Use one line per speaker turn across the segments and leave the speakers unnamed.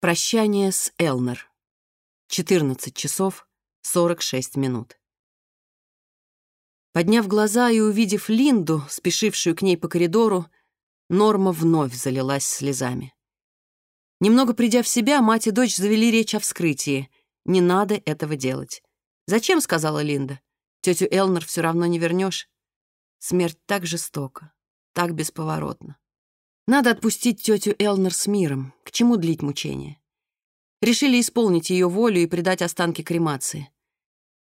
Прощание с Элнер. 14 часов 46 минут. Подняв глаза и увидев Линду, спешившую к ней по коридору, Норма вновь залилась слезами. Немного придя в себя, мать и дочь завели речь о вскрытии. «Не надо этого делать». «Зачем?» — сказала Линда. «Тетю Элнер все равно не вернешь». Смерть так жестока, так бесповоротна. Надо отпустить тетю Элнер с миром. К чему длить мучения? Решили исполнить ее волю и предать останки кремации.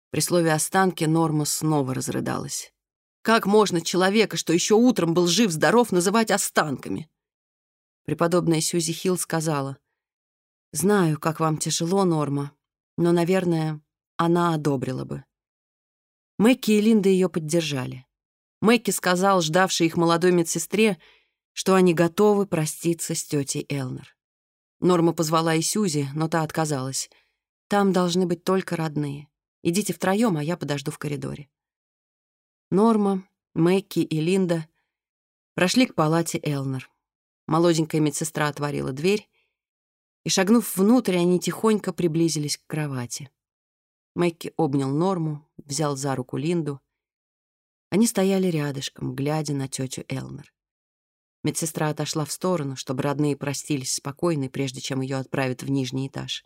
При слове «останки» Норма снова разрыдалась. Как можно человека, что еще утром был жив-здоров, называть останками? Преподобная Сьюзи Хилл сказала, «Знаю, как вам тяжело, Норма, но, наверное, она одобрила бы». Мэкки и Линда ее поддержали. Мэкки сказал, ждавшей их молодой медсестре, — что они готовы проститься с тетей Элнер. Норма позвала и Сюзи, но та отказалась. «Там должны быть только родные. Идите втроем, а я подожду в коридоре». Норма, Мэкки и Линда прошли к палате Элнер. Молоденькая медсестра отворила дверь, и, шагнув внутрь, они тихонько приблизились к кровати. Мэкки обнял Норму, взял за руку Линду. Они стояли рядышком, глядя на тетю Элнер. Медсестра отошла в сторону, чтобы родные простились спокойно, прежде чем ее отправят в нижний этаж.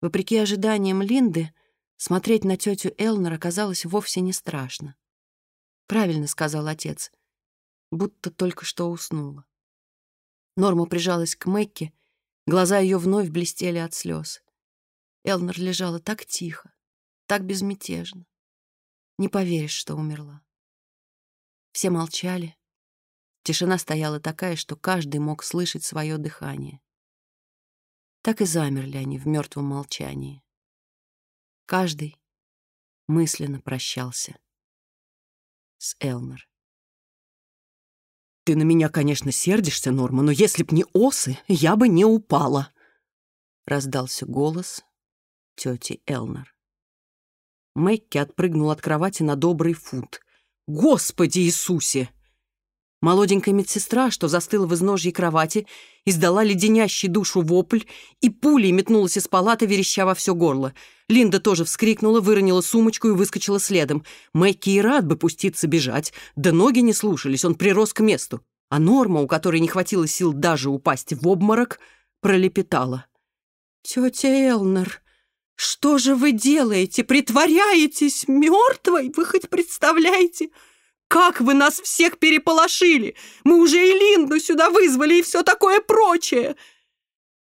Вопреки ожиданиям Линды, смотреть на тетю Элнер оказалось вовсе не страшно. «Правильно», — сказал отец, будто только что уснула. Норма прижалась к Мэкке, глаза ее вновь блестели от слез. Элнер лежала так тихо, так безмятежно. Не поверишь, что умерла. Все молчали, Тишина стояла такая, что каждый мог слышать свое дыхание. Так и замерли они в мертвом молчании. Каждый мысленно прощался с Элмер.
«Ты на меня, конечно, сердишься, Норма, но если б не осы, я бы не упала!»
Раздался голос тети Элнер. Мэкки отпрыгнул от кровати на добрый фут.
«Господи Иисусе!»
Молоденькая медсестра, что застыла в изножьей кровати, издала леденящий душу вопль и пулей метнулась из палаты, вереща во все горло. Линда тоже вскрикнула, выронила сумочку и выскочила следом. Мэкки и рад бы пуститься бежать, да ноги не слушались, он прирос к месту. А Норма, у которой не хватило сил даже упасть в обморок, пролепетала. «Тетя Элнер, что же вы делаете? Притворяетесь мертвой? Вы хоть представляете?» Как вы нас всех переполошили! Мы уже и Линду сюда вызвали, и все такое прочее!»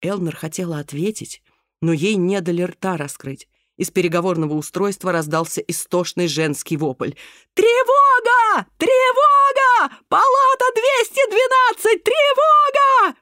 Элнер хотела ответить, но ей не дали рта раскрыть. Из переговорного устройства раздался истошный женский вопль. «Тревога! Тревога! Палата 212! Тревога!»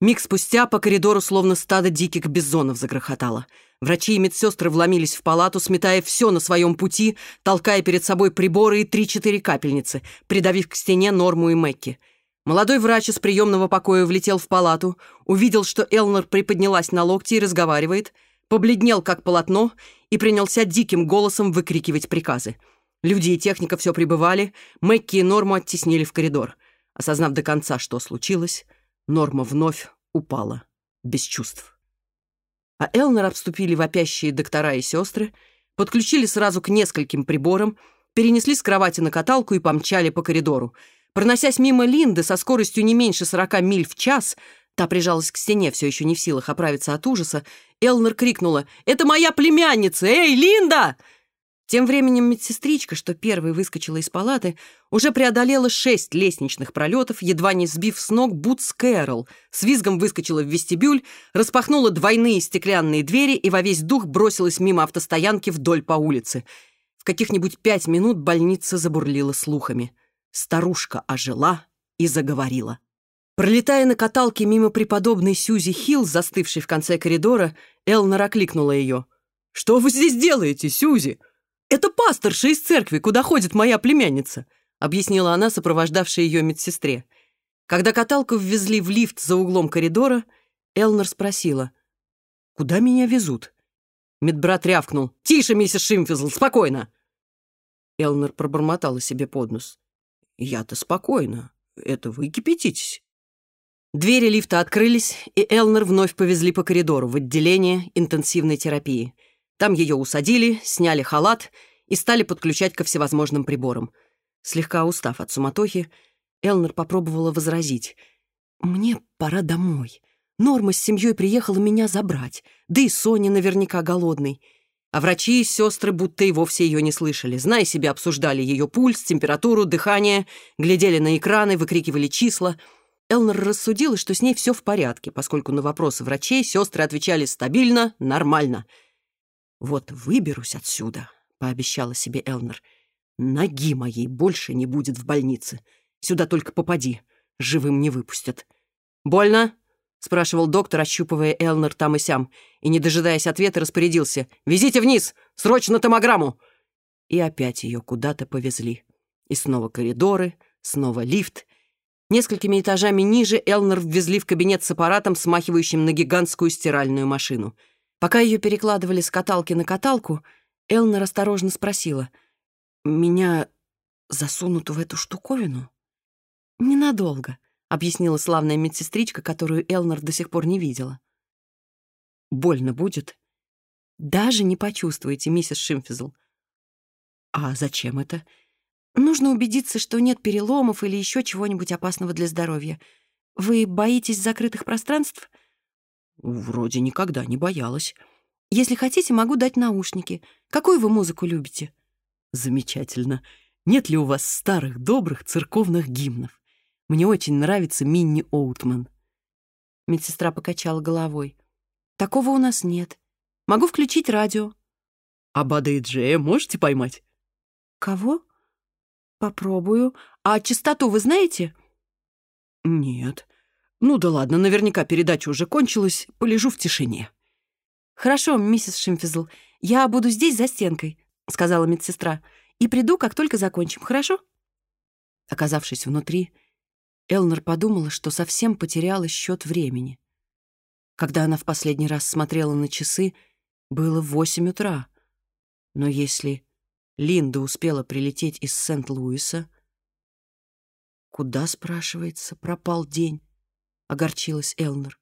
Миг спустя по коридору словно стадо диких бизонов загрохотало. «Тревога!» Врачи и медсестры вломились в палату, сметая все на своем пути, толкая перед собой приборы и три-четыре капельницы, придавив к стене Норму и Мэкки. Молодой врач из приемного покоя влетел в палату, увидел, что Элнер приподнялась на локти и разговаривает, побледнел как полотно и принялся диким голосом выкрикивать приказы. Люди и техника все прибывали, Мэкки и Норму оттеснили в коридор. Осознав до конца, что случилось, Норма вновь упала без чувств. А Элнер обступили вопящие доктора и сестры, подключили сразу к нескольким приборам, перенесли с кровати на каталку и помчали по коридору. Проносясь мимо Линды со скоростью не меньше 40 миль в час, та прижалась к стене, все еще не в силах оправиться от ужаса, Элнер крикнула «Это моя племянница! Эй, Линда!» Тем временем медсестричка, что первой выскочила из палаты, уже преодолела шесть лестничных пролетов, едва не сбив с ног Бутс Кэрол, с визгом выскочила в вестибюль, распахнула двойные стеклянные двери и во весь дух бросилась мимо автостоянки вдоль по улице. В каких-нибудь пять минут больница забурлила слухами. Старушка ожила и заговорила. Пролетая на каталке мимо преподобной Сьюзи Хилл, застывшей в конце коридора, Элнер окликнула ее. «Что вы здесь делаете, Сьюзи?» «Это пасторша из церкви, куда ходит моя племянница», объяснила она, сопровождавшая ее медсестре. Когда каталку ввезли в лифт за углом коридора, Элнер спросила, «Куда меня везут?» Медбрат рявкнул, «Тише, миссис Шимфизл, спокойно!» Элнер пробормотала себе под нос. «Я-то спокойно. Это вы кипятитесь». Двери лифта открылись, и Элнер вновь повезли по коридору в отделение интенсивной терапии – там ее усадили, сняли халат и стали подключать ко всевозможным приборам. Слегка устав от суматохи, Элнер попробовала возразить. «Мне пора домой. Норма с семьей приехала меня забрать, да и Соня наверняка голодный». А врачи и сестры будто и вовсе ее не слышали. Зная себе, обсуждали ее пульс, температуру, дыхание, глядели на экраны, выкрикивали числа. Элнер рассудила, что с ней все в порядке, поскольку на вопросы врачей сестры отвечали стабильно, нормально — «Вот выберусь отсюда», — пообещала себе Элнер. «Ноги моей больше не будет в больнице. Сюда только попади, живым не выпустят». «Больно?» — спрашивал доктор, ощупывая Элнер там и сям, и, не дожидаясь ответа, распорядился. «Везите вниз! Срочно томограмму!» И опять ее куда-то повезли. И снова коридоры, снова лифт. Несколькими этажами ниже Элнер ввезли в кабинет с аппаратом, смахивающим на гигантскую стиральную машину. Пока ее перекладывали с каталки на каталку, Элнер осторожно спросила. «Меня засунут в эту штуковину?» «Ненадолго», — объяснила славная медсестричка, которую Элнер до сих пор не видела. «Больно будет?» «Даже не почувствуете, миссис Шимфизл». «А зачем это?» «Нужно убедиться, что нет переломов или еще чего-нибудь опасного для здоровья. Вы боитесь закрытых пространств?» «Вроде никогда не боялась. Если хотите, могу дать наушники. Какую вы музыку любите?» «Замечательно. Нет ли у вас старых добрых церковных гимнов?» Мне очень нравится Минни Оутман». Медсестра покачала головой. «Такого у нас нет. Могу включить радио». «А Бада и Джея можете поймать?» «Кого?» «Попробую. А частоту вы знаете?» «Нет. Ну да ладно, наверняка передача уже кончилась, полежу в тишине. «Хорошо, миссис Шимфизл, я буду здесь за стенкой», — сказала медсестра, «и приду, как только закончим, хорошо?» Оказавшись внутри, Элнер подумала, что совсем потеряла счет времени. Когда она в последний раз смотрела на часы, было восемь утра. Но если Линда успела прилететь из Сент-Луиса, куда, спрашивается, пропал день? огорчилась Элнер.